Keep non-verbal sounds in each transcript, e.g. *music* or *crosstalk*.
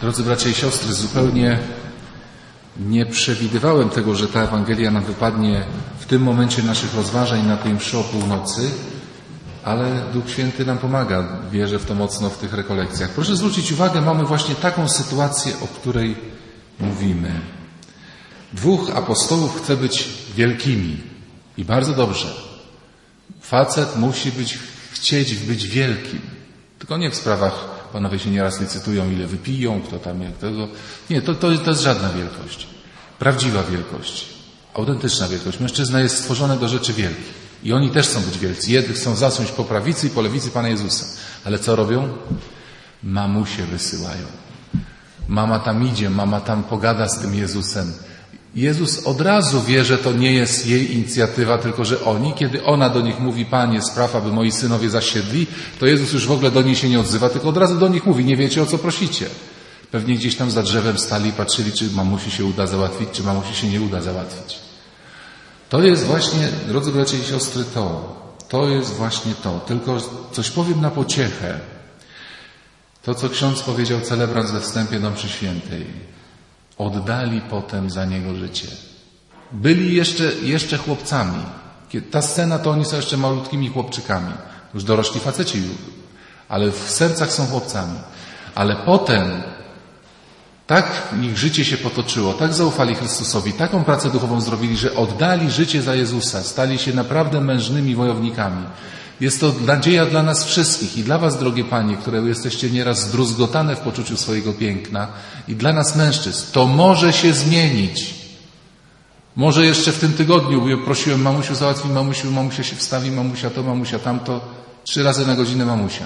Drodzy bracia i siostry, zupełnie nie przewidywałem tego, że ta Ewangelia nam wypadnie w tym momencie naszych rozważań na tej mszy o północy, ale Duch Święty nam pomaga. Wierzę w to mocno w tych rekolekcjach. Proszę zwrócić uwagę, mamy właśnie taką sytuację, o której mówimy. Dwóch apostołów chce być wielkimi i bardzo dobrze. Facet musi być, chcieć być wielkim. Tylko nie w sprawach Panowie się nieraz licytują, ile wypiją, kto tam jak tego. Nie, to, to, to jest żadna wielkość. Prawdziwa wielkość. Autentyczna wielkość. Mężczyzna jest stworzony do rzeczy wielkich. I oni też chcą być wielcy. Jedni chcą zasąść po prawicy i po lewicy Pana Jezusa. Ale co robią? Mamusie wysyłają. Mama tam idzie, mama tam pogada z tym Jezusem. Jezus od razu wie, że to nie jest jej inicjatywa, tylko że oni, kiedy ona do nich mówi, Panie, spraw, aby moi synowie zasiedli, to Jezus już w ogóle do niej się nie odzywa, tylko od razu do nich mówi, nie wiecie o co prosicie. Pewnie gdzieś tam za drzewem stali i patrzyli, czy mamusi się uda załatwić, czy mamusi się nie uda załatwić. To jest właśnie, drodzy bracia i siostry, to. To jest właśnie to. Tylko coś powiem na pociechę. To, co ksiądz powiedział celebrant we wstępie do mszy świętej. Oddali potem za niego życie. Byli jeszcze, jeszcze chłopcami. Ta scena to oni są jeszcze malutkimi chłopczykami. Już dorośli faceci, ale w sercach są chłopcami. Ale potem tak ich życie się potoczyło, tak zaufali Chrystusowi, taką pracę duchową zrobili, że oddali życie za Jezusa, stali się naprawdę mężnymi wojownikami. Jest to nadzieja dla nas wszystkich i dla Was, drogie Panie, które jesteście nieraz zdruzgotane w poczuciu swojego piękna i dla nas mężczyzn. To może się zmienić. Może jeszcze w tym tygodniu prosiłem mamusiu załatwi mamusiu, mamusia się wstawi, mamusia to, mamusia tamto. Trzy razy na godzinę mamusia.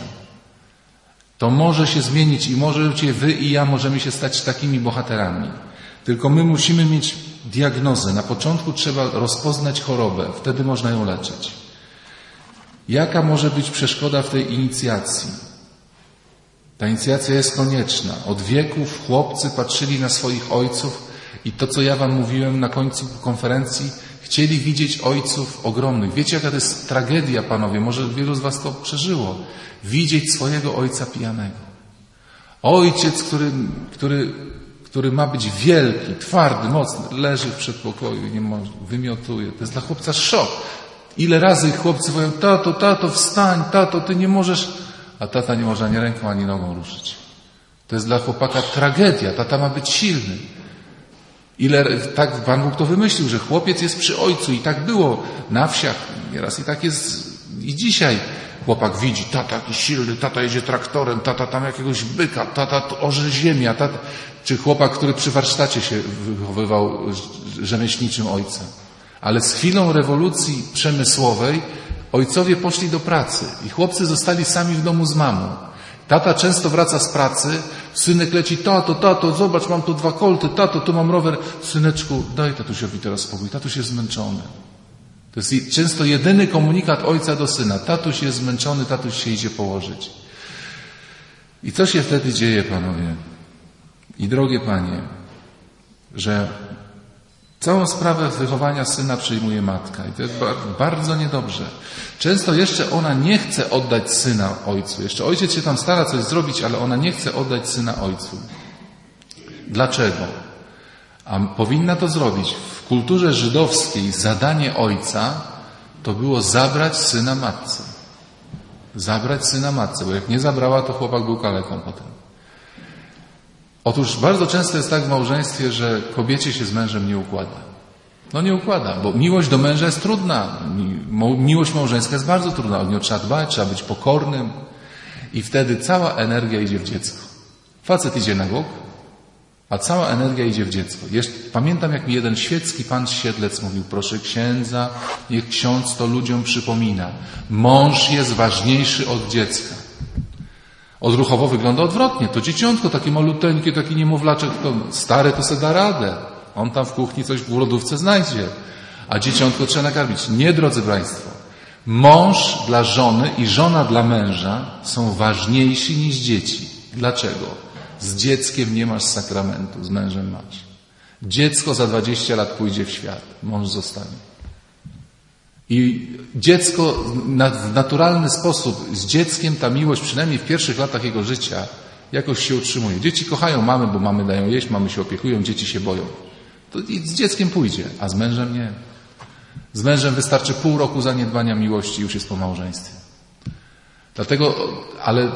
To może się zmienić i możecie wy i ja możemy się stać takimi bohaterami. Tylko my musimy mieć diagnozę. Na początku trzeba rozpoznać chorobę, wtedy można ją leczyć. Jaka może być przeszkoda w tej inicjacji? Ta inicjacja jest konieczna. Od wieków chłopcy patrzyli na swoich ojców i to, co ja Wam mówiłem na końcu konferencji, chcieli widzieć ojców ogromnych. Wiecie, jaka to jest tragedia, panowie? Może wielu z Was to przeżyło. Widzieć swojego ojca pijanego. Ojciec, który, który, który ma być wielki, twardy, mocny, leży w przedpokoju i nie może, wymiotuje. To jest dla chłopca szok. Ile razy chłopcy mówią, tato, tato, wstań, tato, ty nie możesz, a tata nie może ani ręką, ani nogą ruszyć. To jest dla chłopaka tragedia, tata ma być silny. Ile, tak Pan Bóg to wymyślił, że chłopiec jest przy ojcu i tak było na wsiach nieraz i tak jest i dzisiaj. Chłopak widzi, tata jakiś silny, tata jedzie traktorem, tata tam jakiegoś byka, tata orze ziemia, tata... czy chłopak, który przy warsztacie się wychowywał rzemieślniczym ojcem. Ale z chwilą rewolucji przemysłowej ojcowie poszli do pracy i chłopcy zostali sami w domu z mamą. Tata często wraca z pracy, synek leci, tato, tato, zobacz, mam tu dwa kolty, tato, tu mam rower. Syneczku, daj tatusiowi teraz spokój, tatuś jest zmęczony. To jest często jedyny komunikat ojca do syna. Tatuś jest zmęczony, tatuś się idzie położyć. I co się wtedy dzieje, panowie? I drogie panie, że Całą sprawę wychowania syna przyjmuje matka i to jest bardzo niedobrze. Często jeszcze ona nie chce oddać syna ojcu. Jeszcze ojciec się tam stara coś zrobić, ale ona nie chce oddać syna ojcu. Dlaczego? A powinna to zrobić. W kulturze żydowskiej zadanie ojca to było zabrać syna matce. Zabrać syna matce, bo jak nie zabrała, to chłopak był kaleką potem. Otóż bardzo często jest tak w małżeństwie, że kobiecie się z mężem nie układa. No nie układa, bo miłość do męża jest trudna. Miłość małżeńska jest bardzo trudna. O nią trzeba dbać, trzeba być pokornym. I wtedy cała energia idzie w dziecko. Facet idzie na bok, a cała energia idzie w dziecko. Pamiętam, jak mi jeden świecki pan Siedlec mówił, proszę księdza, niech ksiądz to ludziom przypomina. Mąż jest ważniejszy od dziecka. Odruchowo wygląda odwrotnie. To dzieciątko, takie maluteńkie, taki niemowlaczek, to stary to se da radę. On tam w kuchni coś w lodówce znajdzie. A dzieciątko trzeba nakarmić. Nie, drodzy Państwo. Mąż dla żony i żona dla męża są ważniejsi niż dzieci. Dlaczego? Z dzieckiem nie masz sakramentu, z mężem masz. Dziecko za 20 lat pójdzie w świat, mąż zostanie. I dziecko w naturalny sposób, z dzieckiem ta miłość, przynajmniej w pierwszych latach jego życia, Jakoś się utrzymuje. Dzieci kochają mamy, bo mamy dają jeść, mamy się opiekują, dzieci się boją. To i z dzieckiem pójdzie, a z mężem nie. Z mężem wystarczy pół roku zaniedbania miłości i już jest po małżeństwie. Dlatego, ale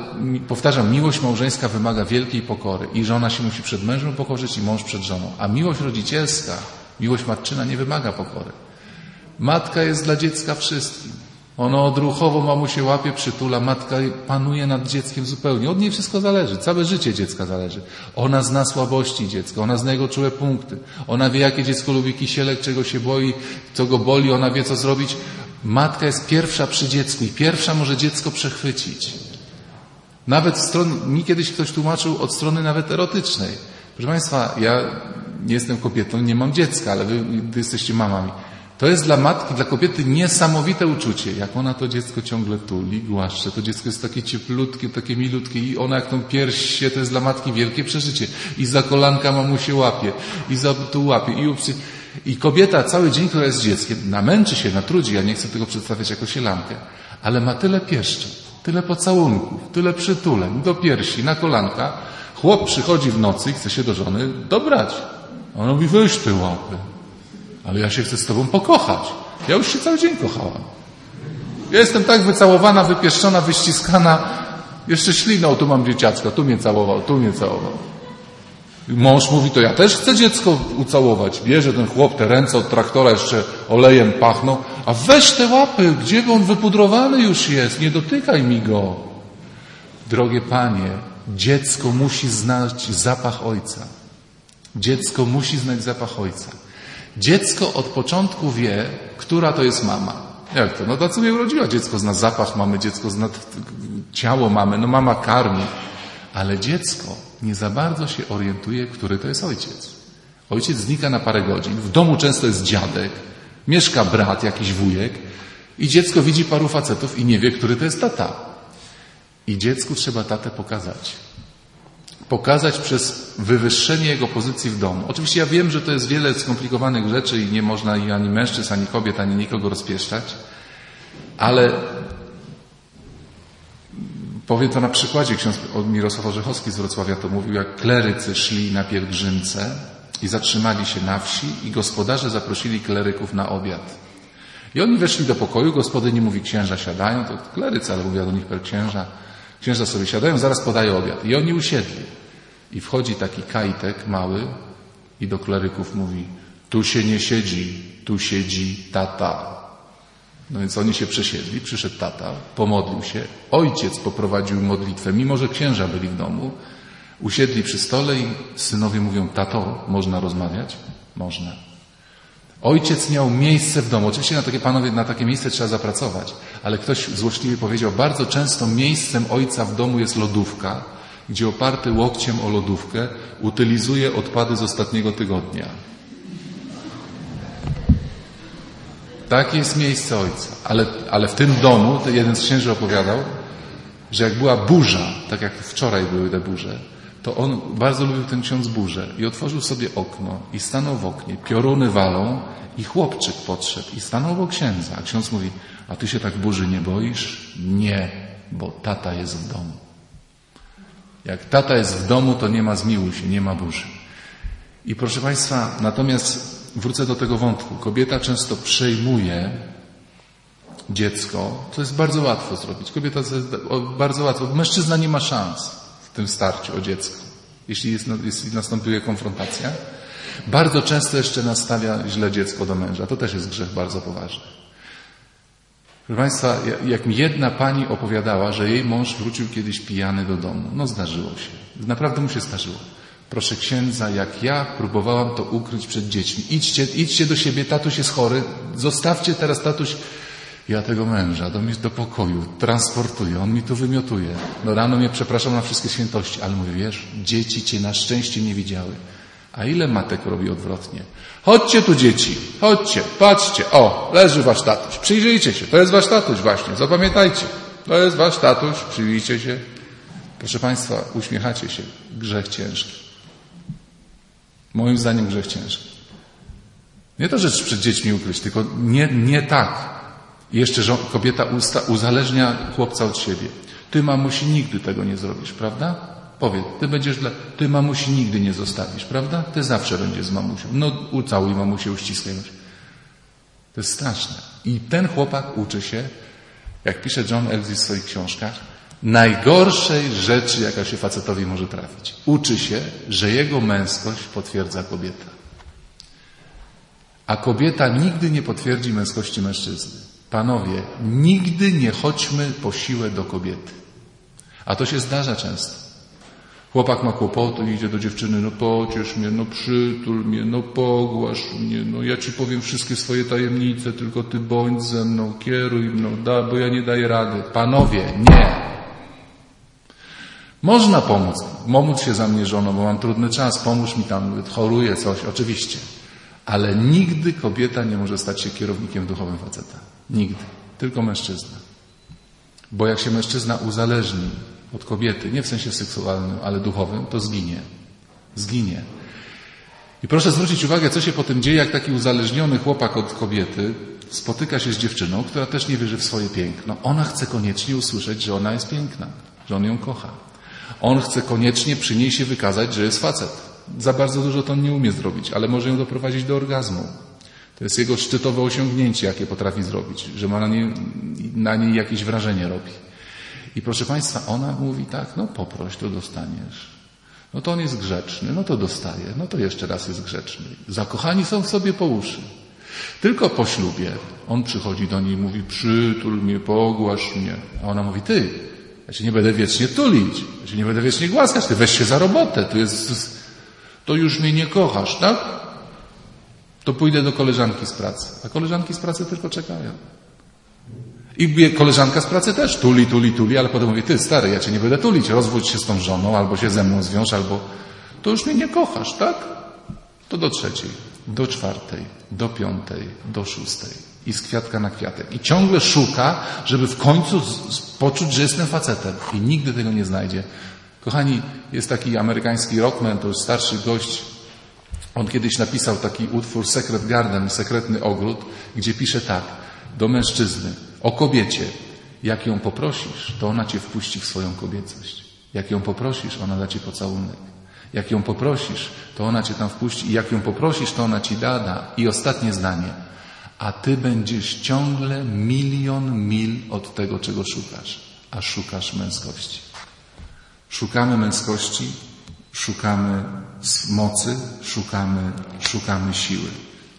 powtarzam, miłość małżeńska wymaga wielkiej pokory i żona się musi przed mężem pokorzyć i mąż przed żoną. A miłość rodzicielska, miłość matczyna nie wymaga pokory. Matka jest dla dziecka wszystkim. Ono odruchowo mamusię łapie, przytula, matka panuje nad dzieckiem zupełnie. Od niej wszystko zależy, całe życie dziecka zależy. Ona zna słabości dziecka, ona zna jego czułe punkty. Ona wie, jakie dziecko lubi kisielek, czego się boi, co go boli, ona wie, co zrobić. Matka jest pierwsza przy dziecku i pierwsza może dziecko przechwycić. Nawet stron, mi kiedyś ktoś tłumaczył od strony nawet erotycznej. Proszę Państwa, ja nie jestem kobietą, nie mam dziecka, ale wy jesteście mamami. To jest dla matki, dla kobiety niesamowite uczucie. Jak ona to dziecko ciągle tuli, głaszcze, to dziecko jest takie cieplutkie, takie milutkie i ona jak tą pierś się, to jest dla matki wielkie przeżycie. I za kolanka mamu się łapie, i za tu łapie, i upsy. I kobieta cały dzień, która jest dzieckiem, namęczy się, natrudzi, ja nie chcę tego przedstawiać jako sielankę, ale ma tyle pieszczot, tyle pocałunków, tyle przytuleń do piersi, na kolanka. Chłop przychodzi w nocy i chce się do żony dobrać. Ona mówi, weź te łapy. Ale ja się chcę z tobą pokochać. Ja już się cały dzień kochałam. Ja jestem tak wycałowana, wypieszczona, wyściskana. Jeszcze śliną, tu mam dzieciacka, tu mnie całował, tu mnie całował. Mąż mówi, to ja też chcę dziecko ucałować. Bierze ten chłop te ręce od traktora, jeszcze olejem pachną. A weź te łapy, gdzie on wypudrowany już jest, nie dotykaj mi go. Drogie panie, dziecko musi znać zapach ojca. Dziecko musi znać zapach ojca. Dziecko od początku wie, która to jest mama. Jak to? No to co mnie urodziła. Dziecko zna zapach mamy, dziecko zna ciało mamy, no mama karmi. Ale dziecko nie za bardzo się orientuje, który to jest ojciec. Ojciec znika na parę godzin, w domu często jest dziadek, mieszka brat, jakiś wujek i dziecko widzi paru facetów i nie wie, który to jest tata. I dziecku trzeba tatę pokazać. Pokazać przez wywyższenie jego pozycji w domu. Oczywiście ja wiem, że to jest wiele skomplikowanych rzeczy i nie można ani mężczyzn, ani kobiet, ani nikogo rozpieszczać, ale Powiem to na przykładzie, ksiądz Mirosław Orzechowski z Wrocławia to mówił, jak klerycy szli na pielgrzymce i zatrzymali się na wsi i gospodarze zaprosili kleryków na obiad. I oni weszli do pokoju, gospodyni mówi, księża siadają, to klerycy, ale mówiła do nich per księża. Księża sobie siadają, zaraz podają obiad. I oni usiedli. I wchodzi taki kajtek mały i do kleryków mówi, tu się nie siedzi, tu siedzi tata. No więc oni się przesiedli, przyszedł tata, pomodlił się, ojciec poprowadził modlitwę, mimo że księża byli w domu. Usiedli przy stole i synowie mówią, tato, można rozmawiać? Można. Ojciec miał miejsce w domu. Oczywiście na takie panowie, na takie miejsce trzeba zapracować, ale ktoś złośliwie powiedział, bardzo często miejscem ojca w domu jest lodówka, gdzie oparty łokciem o lodówkę utylizuje odpady z ostatniego tygodnia. Takie jest miejsce Ojca. Ale, ale w tym domu, jeden z księży opowiadał, że jak była burza, tak jak wczoraj były te burze, to on bardzo lubił ten ksiądz burzę i otworzył sobie okno i stanął w oknie. Pioruny walą i chłopczyk podszedł i stanął obok księdza. A ksiądz mówi, a ty się tak burzy nie boisz? Nie, bo tata jest w domu. Jak tata jest w domu, to nie ma zmiłuj się, nie ma burzy. I proszę Państwa, natomiast wrócę do tego wątku. Kobieta często przejmuje dziecko. To jest bardzo łatwo zrobić. Kobieta bardzo łatwo. Mężczyzna nie ma szans tym starciu o dziecko. Jeśli, jest, jeśli następuje konfrontacja. Bardzo często jeszcze nastawia źle dziecko do męża. To też jest grzech bardzo poważny. Proszę Państwa, jak mi jedna pani opowiadała, że jej mąż wrócił kiedyś pijany do domu. No zdarzyło się. Naprawdę mu się zdarzyło. Proszę księdza, jak ja próbowałam to ukryć przed dziećmi. Idźcie, idźcie do siebie, tatuś jest chory, zostawcie teraz tatuś. Ja tego męża do, do pokoju transportuję, on mi tu wymiotuje. No rano mnie przepraszam na wszystkie świętości, ale mówię, wiesz, dzieci cię na szczęście nie widziały. A ile matek robi odwrotnie? Chodźcie tu dzieci, chodźcie, patrzcie, o, leży wasz tatuś, przyjrzyjcie się, to jest wasz tatuś właśnie, zapamiętajcie, to jest wasz tatuś, przyjrzyjcie się. Proszę Państwa, uśmiechacie się, grzech ciężki. Moim zdaniem grzech ciężki. Nie to rzecz przed dziećmi ukryć, tylko nie, nie tak. I jeszcze kobieta usta, uzależnia chłopca od siebie. Ty, mamusi, nigdy tego nie zrobisz, prawda? Powiedz, ty będziesz dla, ty mamusi nigdy nie zostawisz, prawda? Ty zawsze będziesz z mamusią. No ucałuj mamusię, uściskaj. To jest straszne. I ten chłopak uczy się, jak pisze John Elvis w swoich książkach, najgorszej rzeczy, jaka się facetowi może trafić. Uczy się, że jego męskość potwierdza kobieta. A kobieta nigdy nie potwierdzi męskości mężczyzny. Panowie, nigdy nie chodźmy po siłę do kobiety. A to się zdarza często. Chłopak ma kłopoty idzie do dziewczyny, no pociesz mnie, no przytul mnie, no pogłasz mnie, no ja ci powiem wszystkie swoje tajemnice, tylko ty bądź ze mną, kieruj mną, da, bo ja nie daję rady. Panowie, nie. Można pomóc, pomóc się za mnie żono, bo mam trudny czas, pomóż mi tam, choruję coś, oczywiście. Ale nigdy kobieta nie może stać się kierownikiem duchowym faceta. Nigdy. Tylko mężczyzna. Bo jak się mężczyzna uzależni od kobiety, nie w sensie seksualnym, ale duchowym, to zginie. Zginie. I proszę zwrócić uwagę, co się potem dzieje, jak taki uzależniony chłopak od kobiety spotyka się z dziewczyną, która też nie wierzy w swoje piękno. Ona chce koniecznie usłyszeć, że ona jest piękna, że on ją kocha. On chce koniecznie przy niej się wykazać, że jest facet. Za bardzo dużo to on nie umie zrobić, ale może ją doprowadzić do orgazmu. To jest jego szczytowe osiągnięcie, jakie potrafi zrobić, że ma na niej, na niej jakieś wrażenie robi. I proszę Państwa, ona mówi tak, no poproś, to dostaniesz. No to on jest grzeczny, no to dostaje, no to jeszcze raz jest grzeczny. Zakochani są w sobie po uszy. Tylko po ślubie on przychodzi do niej i mówi, przytul mnie, pogłasz mnie. A ona mówi, ty, ja cię nie będę wiecznie tulić, ja cię nie będę wiecznie głaskać, ty weź się za robotę, tu jest, to już mnie nie kochasz, tak? To pójdę do koleżanki z pracy. A koleżanki z pracy tylko czekają. I koleżanka z pracy też tuli, tuli, tuli, ale potem mówi, ty stary, ja cię nie będę tulić, rozwódź się z tą żoną, albo się ze mną zwiąż, albo to już mnie nie kochasz, tak? To do trzeciej, do czwartej, do piątej, do szóstej. I z kwiatka na kwiatek. I ciągle szuka, żeby w końcu poczuć, że jestem facetem. I nigdy tego nie znajdzie. Kochani, jest taki amerykański rockman, to już starszy gość. On kiedyś napisał taki utwór Secret Garden, sekretny ogród, gdzie pisze tak do mężczyzny o kobiecie. Jak ją poprosisz, to ona cię wpuści w swoją kobiecość. Jak ją poprosisz, ona da ci pocałunek. Jak ją poprosisz, to ona cię tam wpuści. I jak ją poprosisz, to ona ci da, da. I ostatnie zdanie. A ty będziesz ciągle milion mil od tego, czego szukasz. A szukasz męskości. Szukamy męskości, szukamy mocy, szukamy, szukamy siły.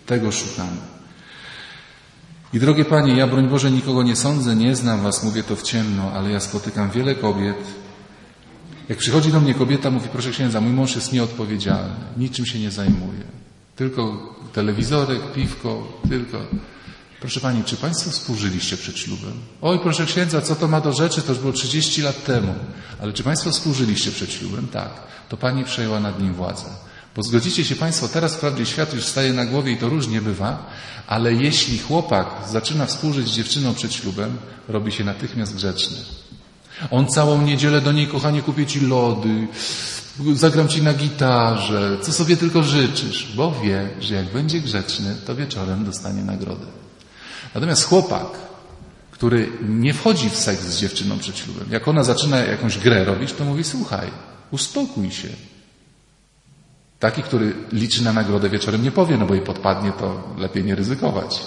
Tego szukamy. I drogie Panie, ja broń Boże nikogo nie sądzę, nie znam Was, mówię to w ciemno, ale ja spotykam wiele kobiet. Jak przychodzi do mnie kobieta, mówi, proszę księdza, mój mąż jest nieodpowiedzialny, niczym się nie zajmuje. Tylko telewizorek, piwko, tylko. Proszę Pani, czy Państwo współżyliście przed ślubem? Oj, proszę księdza, co to ma do rzeczy? To już było 30 lat temu. Ale czy Państwo współżyliście przed ślubem? Tak. To Pani przejęła nad nim władzę. Bo zgodzicie się Państwo, teraz wprawdzie świat już staje na głowie i to różnie bywa, ale jeśli chłopak zaczyna współżyć z dziewczyną przed ślubem, robi się natychmiast grzeczny. On całą niedzielę do niej, kochanie, kupię Ci lody, zagram Ci na gitarze, co sobie tylko życzysz, bo wie, że jak będzie grzeczny, to wieczorem dostanie nagrodę. Natomiast chłopak, który nie wchodzi w seks z dziewczyną przed ślubem, jak ona zaczyna jakąś grę robić, to mówi, słuchaj, uspokój się, Taki, który liczy na nagrodę wieczorem nie powie, no bo jej podpadnie, to lepiej nie ryzykować.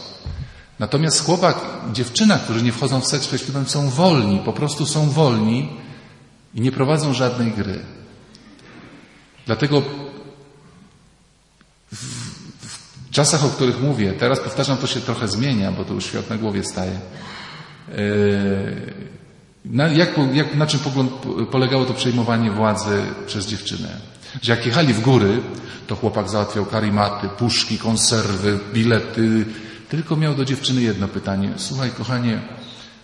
Natomiast chłopak dziewczyna, którzy nie wchodzą w seks przed ślubem, są wolni, po prostu są wolni i nie prowadzą żadnej gry. Dlatego w czasach, o których mówię, teraz powtarzam, to się trochę zmienia, bo to już świat na głowie staje. Yy, na, jak, jak, na czym polegało to przejmowanie władzy przez dziewczynę? Że jak jechali w góry, to chłopak załatwiał karimaty, puszki, konserwy, bilety. Tylko miał do dziewczyny jedno pytanie. Słuchaj, kochanie,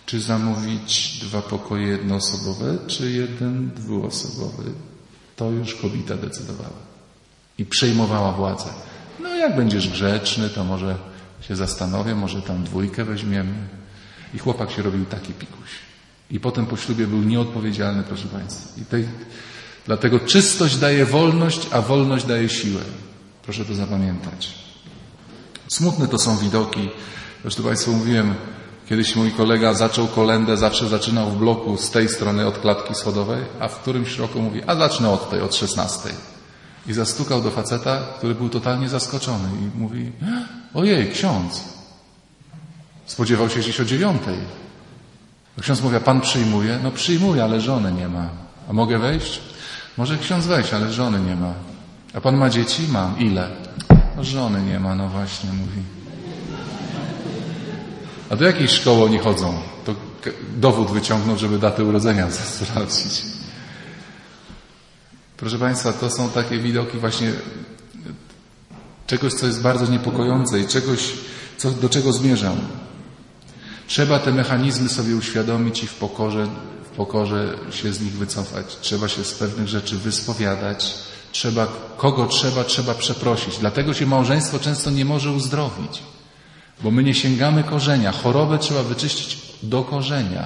czy zamówić dwa pokoje jednoosobowe, czy jeden dwuosobowy? To już kobieta decydowała. I przejmowała władzę. No jak będziesz grzeczny, to może się zastanowię, może tam dwójkę weźmiemy. I chłopak się robił taki pikuś. I potem po ślubie był nieodpowiedzialny, proszę Państwa. I tej, Dlatego czystość daje wolność, a wolność daje siłę. Proszę to zapamiętać. Smutne to są widoki. Zresztą Państwu mówiłem, Kiedyś mój kolega zaczął kolendę, zawsze zaczynał w bloku z tej strony od klatki schodowej, a w którymś roku mówi, a zacznę od tej, od szesnastej. I zastukał do faceta, który był totalnie zaskoczony i mówi, ojej, ksiądz. Spodziewał się gdzieś o dziewiątej. Ksiądz mówi, a pan przyjmuje? No przyjmuje, ale żony nie ma. A mogę wejść? Może ksiądz wejść, ale żony nie ma. A pan ma dzieci? Mam. Ile? No żony nie ma, no właśnie, mówi. A do jakiej szkoły oni chodzą? To dowód wyciągnął, żeby datę urodzenia *laughs* sprawdzić. Proszę Państwa, to są takie widoki właśnie czegoś, co jest bardzo niepokojące i czegoś, co, do czego zmierzam. Trzeba te mechanizmy sobie uświadomić i w pokorze, w pokorze się z nich wycofać. Trzeba się z pewnych rzeczy wyspowiadać. Trzeba, kogo trzeba, trzeba przeprosić. Dlatego się małżeństwo często nie może uzdrowić. Bo my nie sięgamy korzenia. Chorobę trzeba wyczyścić do korzenia.